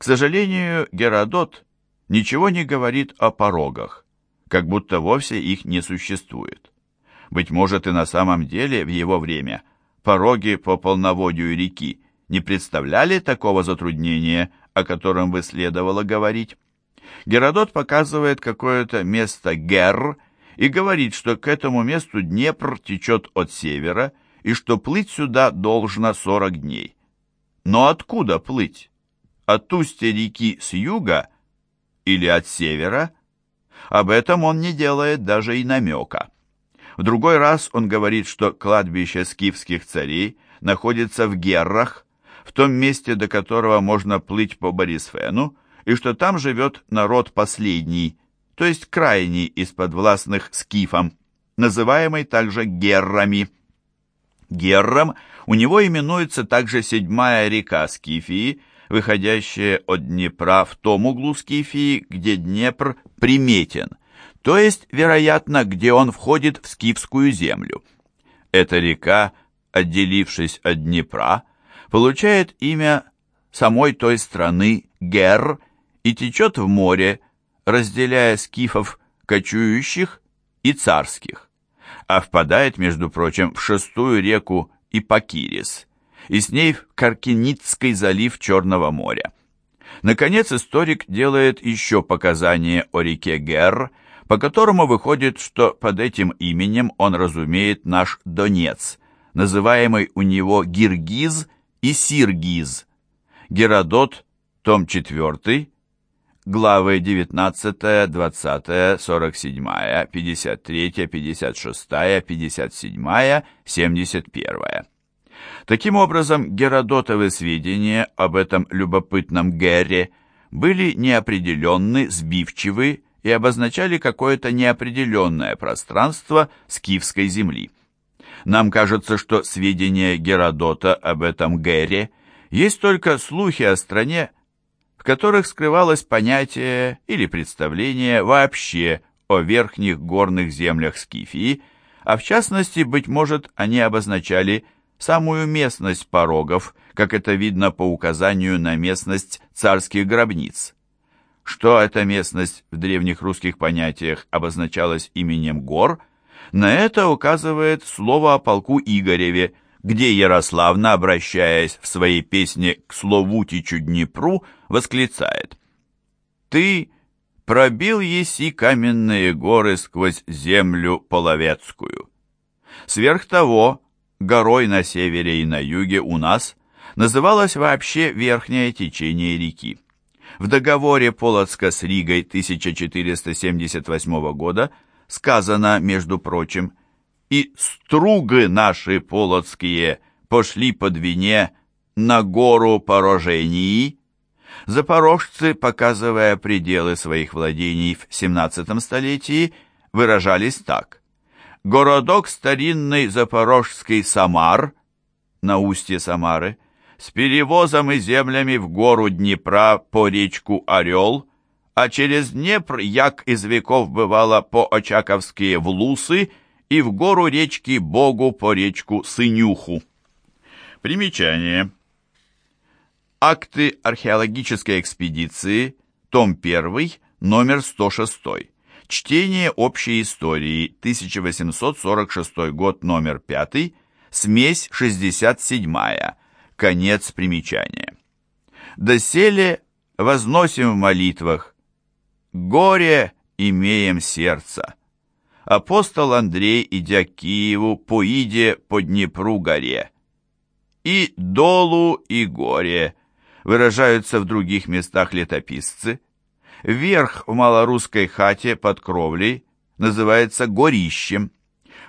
К сожалению, Геродот ничего не говорит о порогах, как будто вовсе их не существует. Быть может, и на самом деле в его время пороги по полноводию реки не представляли такого затруднения, о котором бы следовало говорить. Геродот показывает какое-то место Гер и говорит, что к этому месту Днепр течет от севера и что плыть сюда должно 40 дней. Но откуда плыть? От устья реки с юга или от севера? Об этом он не делает даже и намека. В другой раз он говорит, что кладбище скифских царей находится в Геррах, в том месте, до которого можно плыть по Борисфену, и что там живет народ последний, то есть крайний из подвластных скифам, называемый также Геррами. Герром у него именуется также седьмая река Скифии, выходящая от Днепра в том углу Скифии, где Днепр приметен, то есть, вероятно, где он входит в скифскую землю. Эта река, отделившись от Днепра, получает имя самой той страны Гер и течет в море, разделяя скифов кочующих и царских, а впадает, между прочим, в шестую реку Ипакирис и с ней в Каркиницкий залив Черного моря. Наконец, историк делает еще показания о реке Гер, по которому выходит, что под этим именем он разумеет наш Донец, называемый у него Гиргиз и Сиргиз. Геродот, том 4, главы 19, 20, 47, 53, 56, 57, 71. Таким образом, Геродотовы сведения об этом любопытном Герре были неопределенны, сбивчивы и обозначали какое-то неопределенное пространство скифской земли. Нам кажется, что сведения Геродота об этом Герре есть только слухи о стране, в которых скрывалось понятие или представление вообще о верхних горных землях Скифии, а в частности, быть может, они обозначали самую местность порогов, как это видно по указанию на местность царских гробниц. Что эта местность в древних русских понятиях обозначалась именем гор, на это указывает слово о полку Игореве, где Ярославна, обращаясь в своей песне к Словутичу Днепру, восклицает «Ты пробил еси каменные горы сквозь землю половецкую». Сверх того, горой на севере и на юге у нас называлось вообще верхнее течение реки. В договоре Полоцка с Ригой 1478 года сказано, между прочим, «И стругы наши полоцкие пошли по Двине на гору Порожении». Запорожцы, показывая пределы своих владений в XVII столетии, выражались так. Городок старинный запорожский Самар, на устье Самары, с перевозом и землями в гору Днепра по речку Орел, а через Днепр, як из веков бывало по Очаковские в Лусы и в гору речки Богу по речку Сынюху. Примечание. Акты археологической экспедиции, том 1, номер 106. Чтение общей истории, 1846 год, номер 5, смесь 67 Конец примечания. Доселе возносим в молитвах «Горе имеем сердца». Апостол Андрей, идя к Киеву, поиде по Днепру горе. И долу, и горе выражаются в других местах летописцы. Верх в малорусской хате под кровлей называется горищем.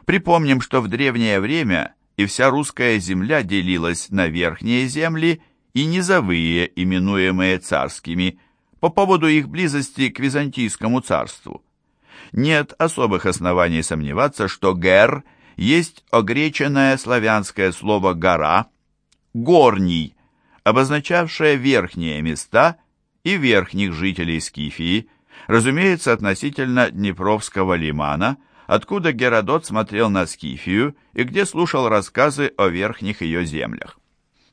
Припомним, что в древнее время и вся русская земля делилась на верхние земли и низовые, именуемые царскими, по поводу их близости к Византийскому царству. Нет особых оснований сомневаться, что «гер» есть огреченное славянское слово «гора», «горний», обозначавшее верхние места и верхних жителей Скифии, разумеется, относительно Днепровского лимана – откуда Геродот смотрел на Скифию и где слушал рассказы о верхних ее землях.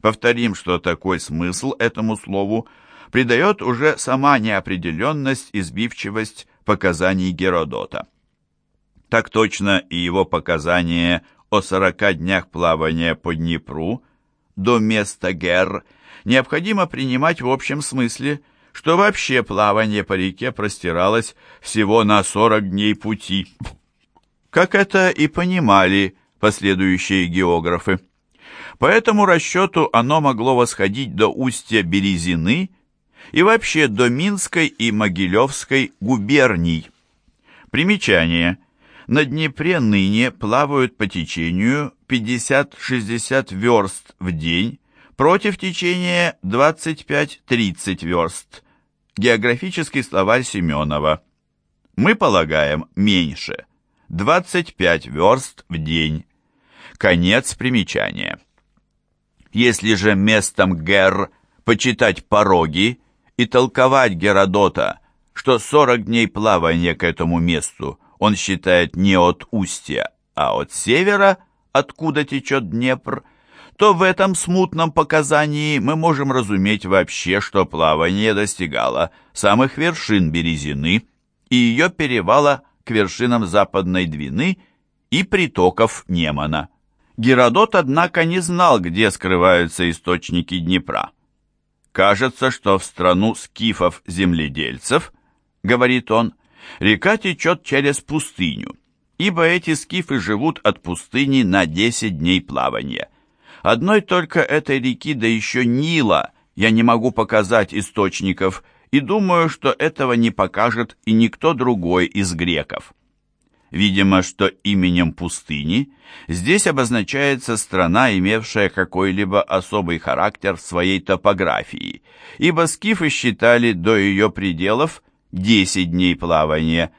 Повторим, что такой смысл этому слову придает уже сама неопределенность и сбивчивость показаний Геродота. Так точно и его показания о сорока днях плавания по Днепру до места Гер необходимо принимать в общем смысле, что вообще плавание по реке простиралось всего на 40 дней пути. Как это и понимали последующие географы. По этому расчету оно могло восходить до устья Березины и вообще до Минской и Могилевской губерний. Примечание. На Днепре ныне плавают по течению 50-60 верст в день, против течения 25-30 верст. Географический словарь Семенова. Мы полагаем меньше. 25 верст в день. Конец примечания. Если же местом Гер почитать пороги и толковать Геродота, что 40 дней плавания к этому месту он считает не от устья, а от севера, откуда течет Днепр, то в этом смутном показании мы можем разуметь вообще, что плавание достигало самых вершин Березины и ее перевала к вершинам Западной Двины и притоков Немана. Геродот, однако, не знал, где скрываются источники Днепра. «Кажется, что в страну скифов-земледельцев, — говорит он, — река течет через пустыню, ибо эти скифы живут от пустыни на 10 дней плавания. Одной только этой реки, да еще Нила, я не могу показать источников, и думаю, что этого не покажет и никто другой из греков. Видимо, что именем пустыни здесь обозначается страна, имевшая какой-либо особый характер в своей топографии, ибо скифы считали до ее пределов 10 дней плавания.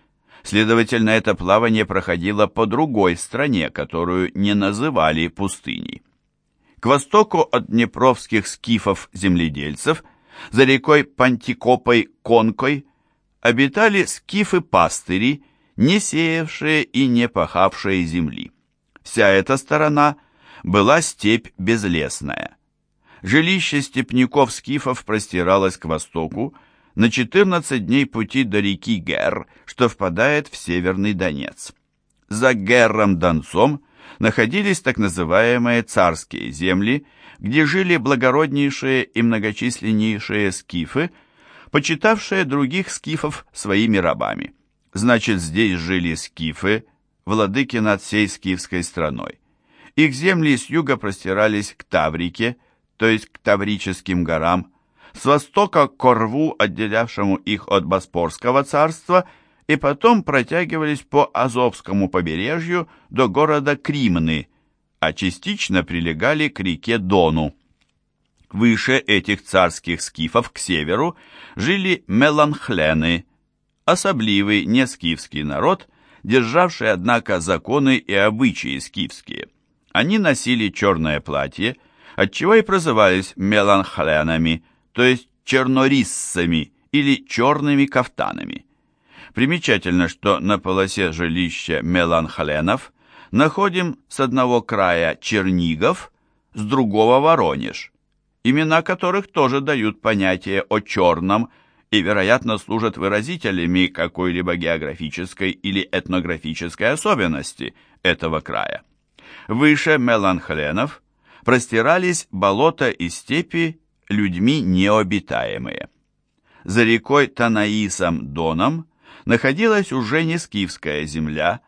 Следовательно, это плавание проходило по другой стране, которую не называли пустыней. К востоку от днепровских скифов-земледельцев, за рекой Пантикопой-Конкой, обитали скифы-пастыри, не сеявшие и не пахавшие земли. Вся эта сторона была степь безлесная. Жилище степняков-скифов простиралось к востоку на 14 дней пути до реки Гер, что впадает в Северный Донец. За Гером-Донцом находились так называемые царские земли, где жили благороднейшие и многочисленнейшие скифы, почитавшие других скифов своими рабами. Значит, здесь жили скифы, владыки над всей скифской страной. Их земли с юга простирались к Таврике, то есть к Таврическим горам, с востока к Корву, отделявшему их от Боспорского царства, и потом протягивались по Азовскому побережью до города Кримны, а частично прилегали к реке Дону. Выше этих царских скифов к северу жили меланхлены, особливый нескифский народ, державший, однако, законы и обычаи скифские. Они носили черное платье, отчего и прозывались меланхленами, то есть чернориссами или черными кафтанами. Примечательно, что на полосе жилища меланхленов находим с одного края Чернигов, с другого Воронеж, имена которых тоже дают понятие о черном и, вероятно, служат выразителями какой-либо географической или этнографической особенности этого края. Выше Меланхленов простирались болота и степи людьми необитаемые. За рекой Танаисом-Доном находилась уже не скифская земля,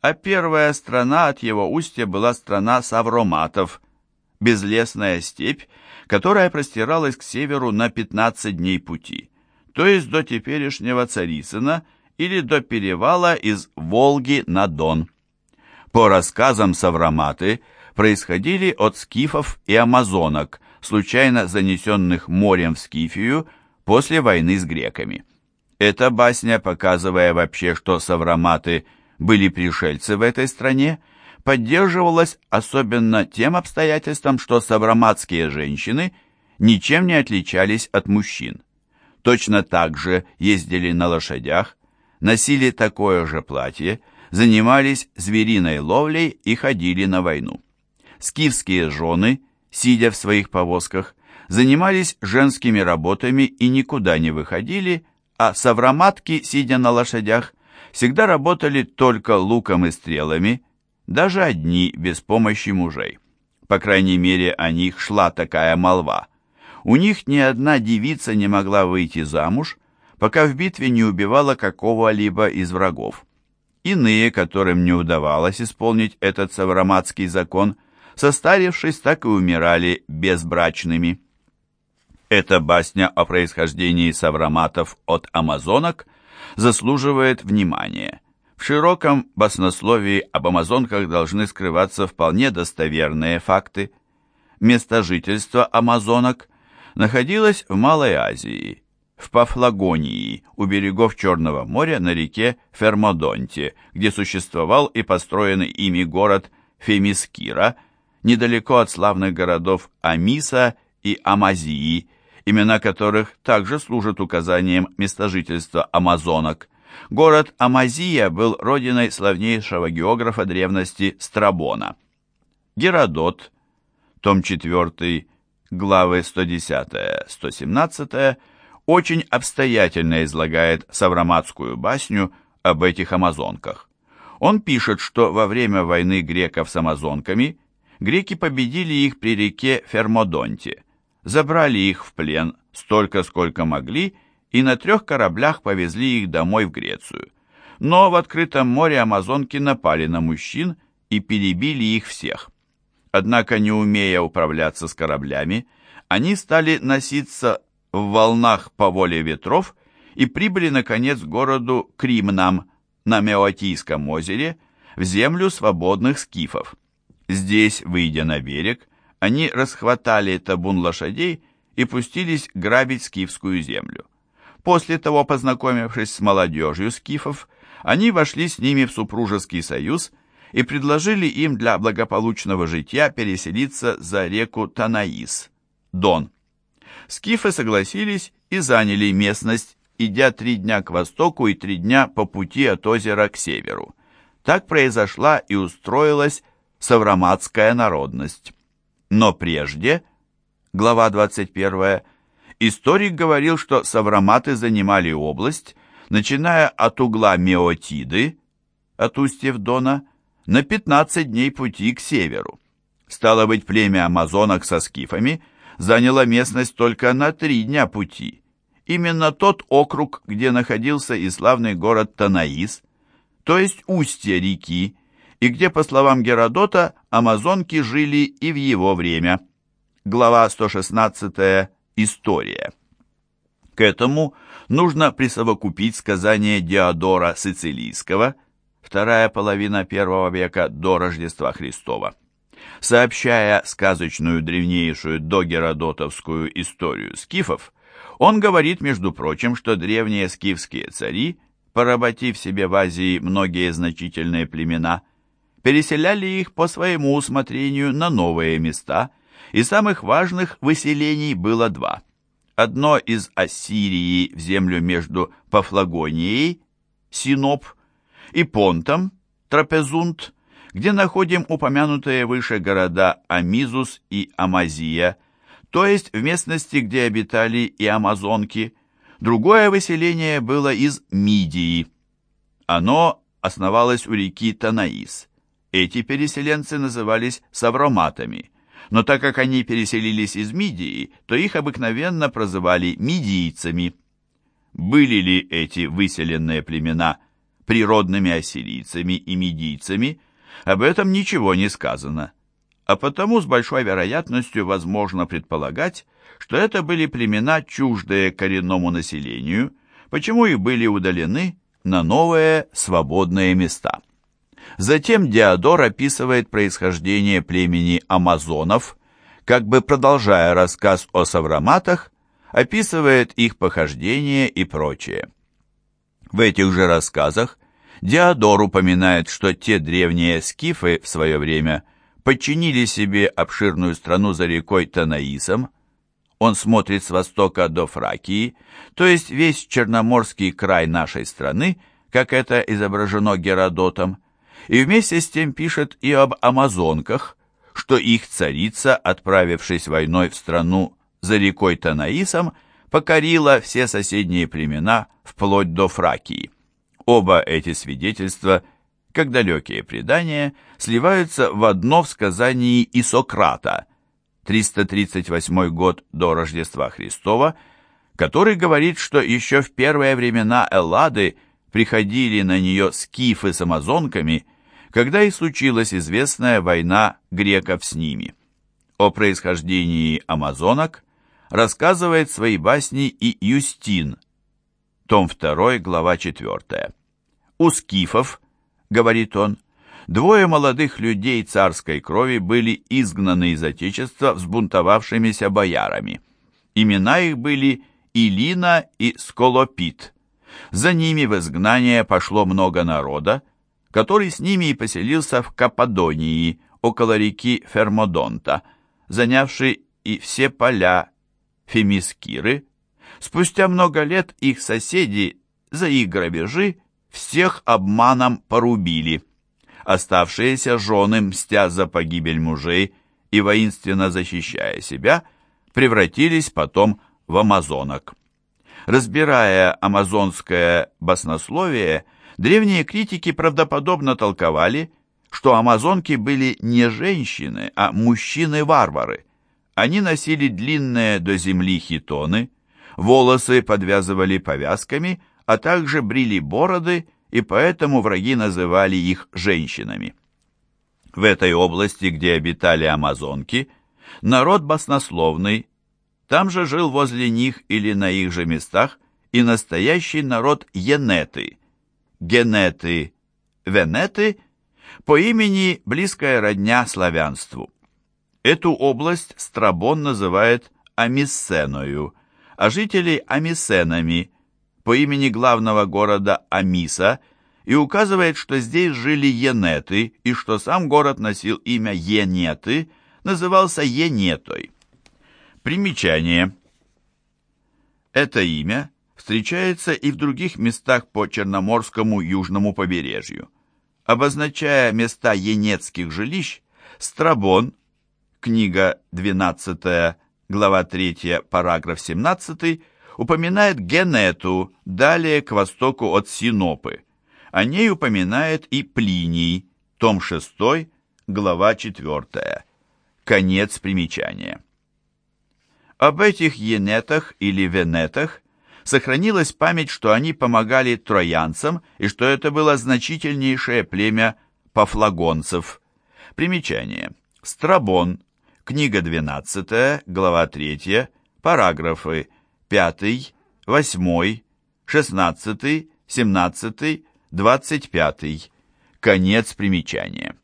а первая страна от его устья была страна Савроматов, безлесная степь, которая простиралась к северу на 15 дней пути то есть до теперешнего Царицына или до перевала из Волги на Дон. По рассказам Савроматы происходили от скифов и амазонок, случайно занесенных морем в Скифию после войны с греками. Эта басня, показывая вообще, что савроматы были пришельцы в этой стране, поддерживалась особенно тем обстоятельством, что савроматские женщины ничем не отличались от мужчин точно так же ездили на лошадях, носили такое же платье, занимались звериной ловлей и ходили на войну. Скифские жены, сидя в своих повозках, занимались женскими работами и никуда не выходили, а савроматки, сидя на лошадях, всегда работали только луком и стрелами, даже одни, без помощи мужей. По крайней мере, о них шла такая молва. У них ни одна девица не могла выйти замуж, пока в битве не убивала какого-либо из врагов. Иные, которым не удавалось исполнить этот савроматский закон, состарившись, так и умирали безбрачными. Эта басня о происхождении савроматов от амазонок заслуживает внимания. В широком баснословии об амазонках должны скрываться вполне достоверные факты. Место жительства амазонок находилось в Малой Азии, в Пафлагонии, у берегов Черного моря на реке Фермодонте, где существовал и построенный ими город Фемискира, недалеко от славных городов Амиса и Амазии, имена которых также служат указанием места жительства амазонок. Город Амазия был родиной славнейшего географа древности Страбона. Геродот, том 4, главы 110-117, очень обстоятельно излагает савроматскую басню об этих амазонках. Он пишет, что во время войны греков с амазонками греки победили их при реке Фермодонте – забрали их в плен столько, сколько могли, и на трех кораблях повезли их домой в Грецию. Но в открытом море амазонки напали на мужчин и перебили их всех. Однако, не умея управляться с кораблями, они стали носиться в волнах по воле ветров и прибыли, наконец, к городу Кримнам на Меотийском озере, в землю свободных скифов. Здесь, выйдя на берег, они расхватали табун лошадей и пустились грабить скифскую землю. После того, познакомившись с молодежью скифов, они вошли с ними в супружеский союз и предложили им для благополучного житья переселиться за реку Танаис, Дон. Скифы согласились и заняли местность, идя три дня к востоку и три дня по пути от озера к северу. Так произошла и устроилась савроматская народность. Но прежде, глава 21, историк говорил, что савроматы занимали область, начиная от угла Меотиды, от устьев Дона, на 15 дней пути к северу. Стало быть, племя амазонок со скифами заняло местность только на три дня пути. Именно тот округ, где находился и славный город Танаис, то есть устье реки, и где, по словам Геродота, амазонки жили и в его время. Глава 116. История. К этому нужно присовокупить сказание Диодора Сицилийского, вторая половина первого века до Рождества Христова. Сообщая сказочную древнейшую догеродотовскую историю скифов, он говорит, между прочим, что древние скифские цари, поработив себе в Азии многие значительные племена, переселяли их по своему усмотрению на новые места, и самых важных выселений было два. Одно из Ассирии в землю между Пафлагонией, Синоп, и Понтом, Трапезунт, где находим упомянутые выше города Амизус и Амазия, то есть в местности, где обитали и амазонки. Другое выселение было из Мидии. Оно основалось у реки Танаис. Эти переселенцы назывались савроматами, но так как они переселились из Мидии, то их обыкновенно прозывали мидийцами. Были ли эти выселенные племена природными ассирийцами и мидийцами, об этом ничего не сказано, а потому с большой вероятностью возможно предполагать, что это были племена, чуждые коренному населению, почему и были удалены на новые свободные места. Затем Диодор описывает происхождение племени амазонов, как бы продолжая рассказ о савроматах, описывает их похождение и прочее. В этих же рассказах Диодор упоминает, что те древние скифы в свое время подчинили себе обширную страну за рекой Танаисом, он смотрит с востока до Фракии, то есть весь черноморский край нашей страны, как это изображено Геродотом, и вместе с тем пишет и об амазонках, что их царица, отправившись войной в страну за рекой Танаисом покорила все соседние племена вплоть до Фракии. Оба эти свидетельства, как далекие предания, сливаются в одно в сказании Исократа, 338 год до Рождества Христова, который говорит, что еще в первые времена Эллады приходили на нее скифы с амазонками, когда и случилась известная война греков с ними. О происхождении амазонок рассказывает свои басни и Юстин, том 2, глава 4. У скифов, говорит он, двое молодых людей царской крови были изгнаны из отечества взбунтовавшимися боярами. Имена их были Илина и Сколопит. За ними в изгнание пошло много народа, который с ними и поселился в Каппадонии, около реки Фермодонта, занявший и все поля Фемискиры. Спустя много лет их соседи за их грабежи всех обманом порубили. Оставшиеся жены, мстя за погибель мужей и воинственно защищая себя, превратились потом в амазонок. Разбирая амазонское баснословие, древние критики правдоподобно толковали, что амазонки были не женщины, а мужчины-варвары. Они носили длинные до земли хитоны, волосы подвязывали повязками, а также брили бороды, и поэтому враги называли их женщинами. В этой области, где обитали амазонки, народ баснословный, там же жил возле них или на их же местах и настоящий народ Енеты, Генеты, Венеты, по имени близкая родня славянству. Эту область Страбон называет Амиссеною, а жителей Амисенами по имени главного города Амиса и указывает, что здесь жили Енеты и что сам город носил имя Енеты, назывался Енетой. Примечание. Это имя встречается и в других местах по Черноморскому южному побережью. Обозначая места енецких жилищ, Страбон, книга 12, глава 3, параграф 17, упоминает Генету, далее к востоку от Синопы. О ней упоминает и Плиний, том 6, глава 4. Конец примечания. Об этих енетах или венетах сохранилась память, что они помогали троянцам и что это было значительнейшее племя пафлагонцев. Примечание. Страбон. Книга 12, глава 3, параграфы 5, 8, 16, 17, 25. Конец примечания.